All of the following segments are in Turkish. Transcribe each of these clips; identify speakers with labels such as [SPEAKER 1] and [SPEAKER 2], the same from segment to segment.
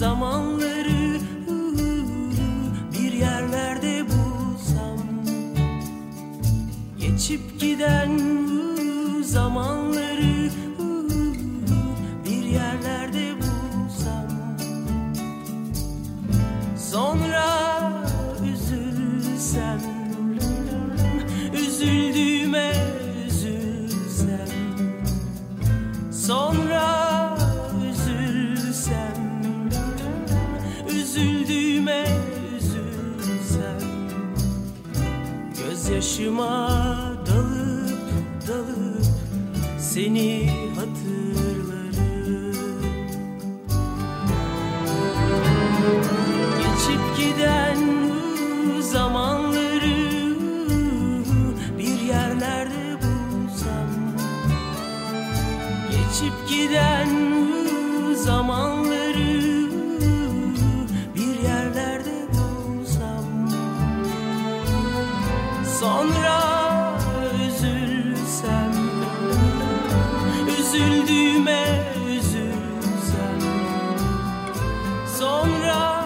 [SPEAKER 1] zamanları ıı, bir yerlerde bulsam. Geçip giden ıı, zamanları Üzüldüğüme üzülsem Gözyaşıma dalıp dalıp Seni Sonra üzülsem Üzüldüğüme üzülsem Sonra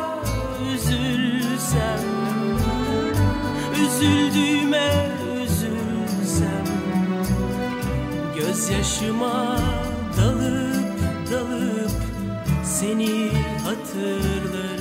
[SPEAKER 1] üzülsem Üzüldüğüme üzülsem Gözyaşıma dalıp dalıp Seni hatırlarım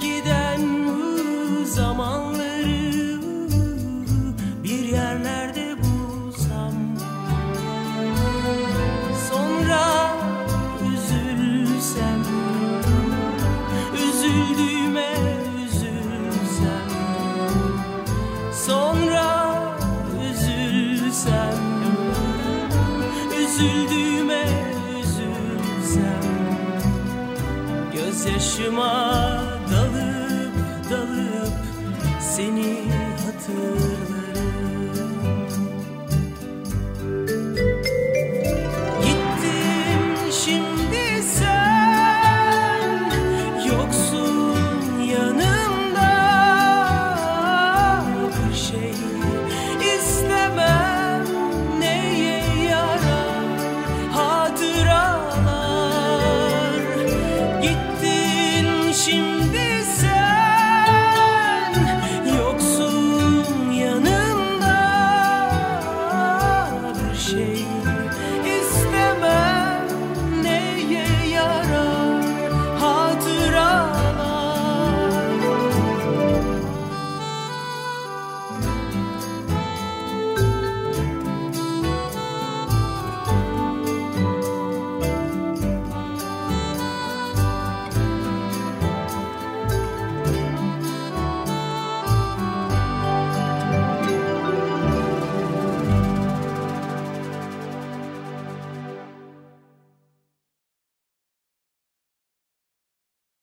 [SPEAKER 1] giden zamanları bir yerlerde bulsam? Sonra üzülsem Üzüldüğüme üzülsem. Sonra üzülsem Üzüldüğüme üzülsem. Gözyaşıma Seni hatırlarım